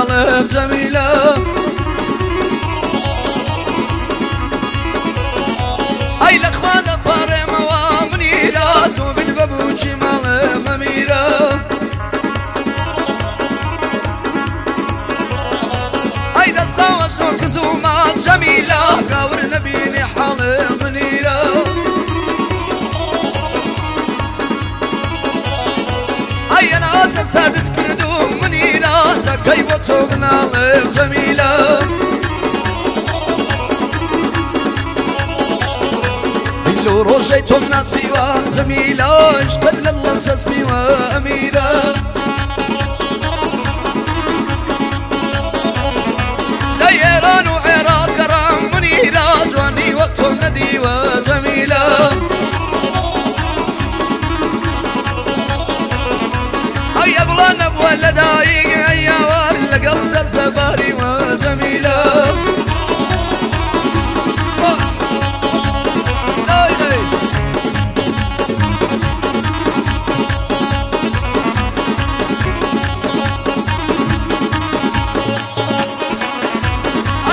خيالك جميلة أي لخوانة باري موامنيرات وبالبابوشي مال مميرة أي دسا وسوك زومات جميلة قاور وطوبنا جميلة. إلو روجيتم ناسيوا جميلة. اشتد لله مسسبي وأميرة لا إيران وعراق كرام منيرة. جواني وقتهم ندي وجميلة هيا بلا نبوة لدايق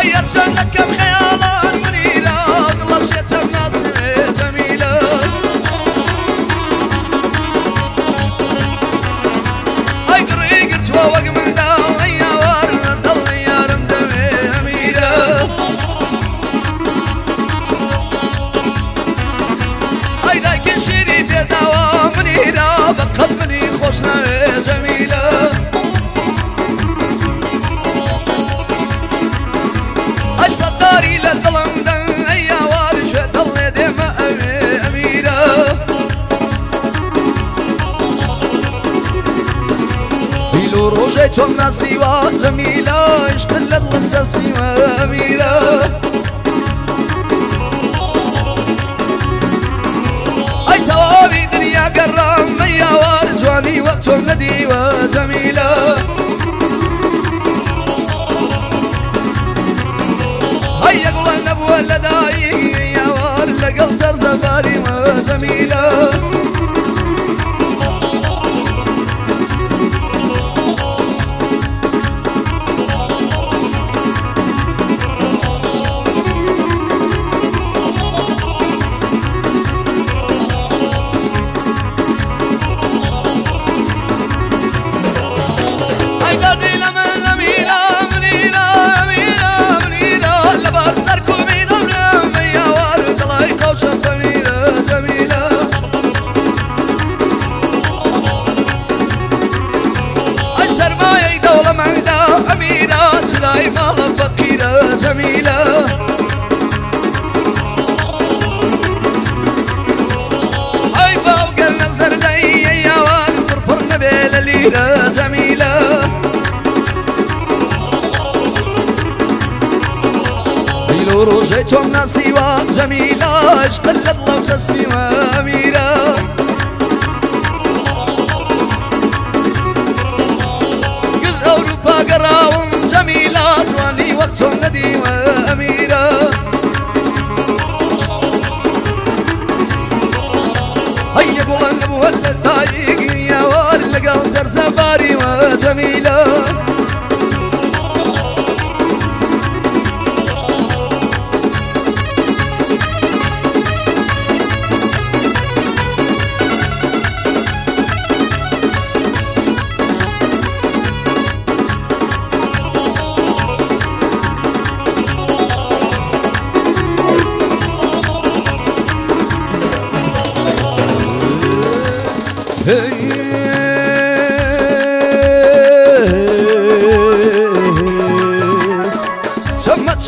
هيا رجعنا كم خيالات منيرة غلشت الناس جميلة هاي قري قرت ووق من داو هيا وارنا ضل يا رمدمي أميرة هاي يا دوا منيرة بقلبني خوشنا جميلة روجيتهم ناسيوا جميلة اشتل اللمسة سميوة أميرة أي توابي دنيا قرام ميا وارجواني وقتهم ندي وجميلة هيا قول النبوة لداي يا قلدر زفاري وجميلة هاي توم نسيوة جميلة اشتد الله وجسمي واميرة قز اروپا قراوم جمیلاش وانی وقت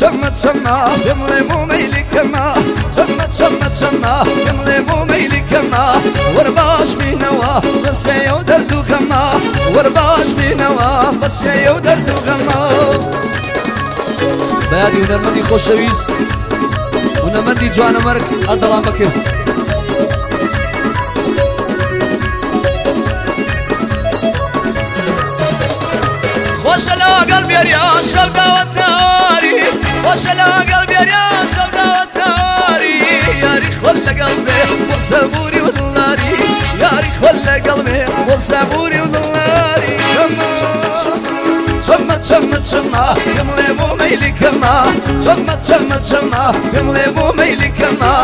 شمت شما يملي مو ميلي كما شمت شمت شما يملي مو ميلي كما ورباش بينوا بس يودردو خما ورباش بينوا بس يودردو خما بادي ونرمدي خوشويست ونمدي جوانا مرك أدلان بكر خوش لا قلبي يا شوقة والناري لا قلبي يا شوقة والناري يا ريخ ولا قلبي وصبوري وذلاري يا ريخ ولا قلبي وصبوري وذلاري شمع چەمە چەمە پێمڵێ بۆ مەیلیکەمە چەمە چەمە چەمە پێمڵێ بۆ مەیلیکەمە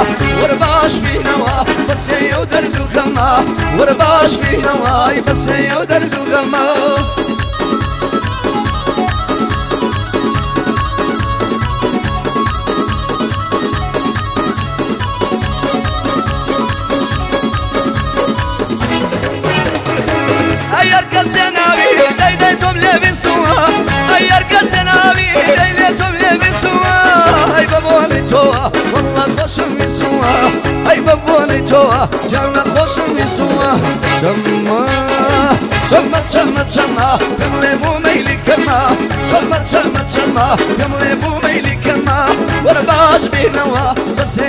وەرە باش بینەوە بەسێ و دەردووخەمە وەرە باش بینەوەی بەسێ و دەردووخەمە تۆە ویسووە شەمە شەمە چەمە چەمە پێم لێ بوو مەیلی کەمە شەمە چەمە چەمە پێم لێ بوو مەیلی کەمە وەرە باش بینەوە بەسێ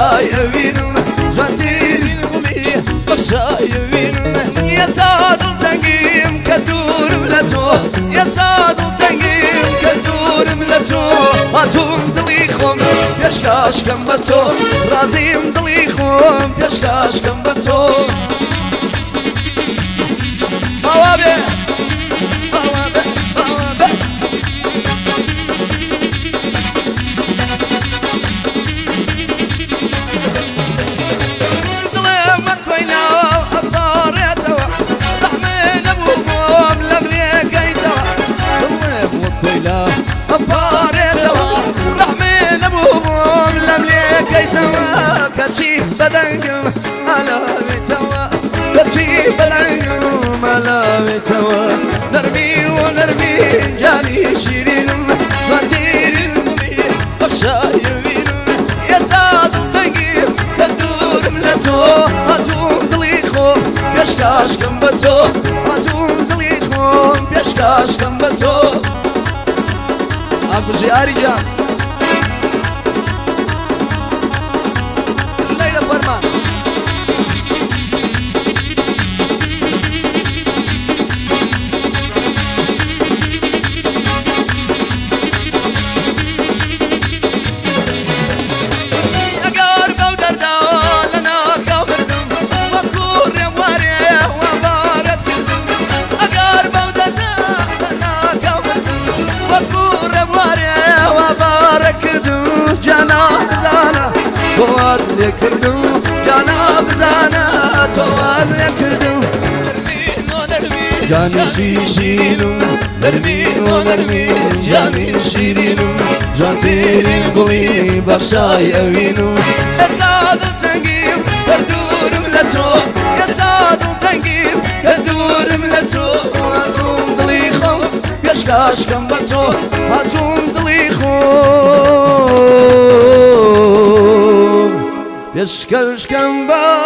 بەخشای ئەوینم جوانتیرین بڵی بەخشای ئەوینم یەساد و تەنگیم کە دوورم لە تۆ یەساد و تەنگیم کە دوورم لە تۆ هاتوون دڵی خۆم پێشکاشکەم بە تۆ ڕازیم دڵی خۆم پێشکاشکەم بە تۆ باوا بێ دليخو بيشكاش كمبتو أبو زياري تو وال نکردم جانا بزانا تو وال نکردم. جان شیرینم نرمین و نرمین جان شیرینم جان تیرین گلی بخشای اوینم حسادم تنگیم هر دورم لتو حسادم تنگیم هر دورم لتو هاتون دلی خم پیش کم با تو هاتون دلی خم. Just go, come by.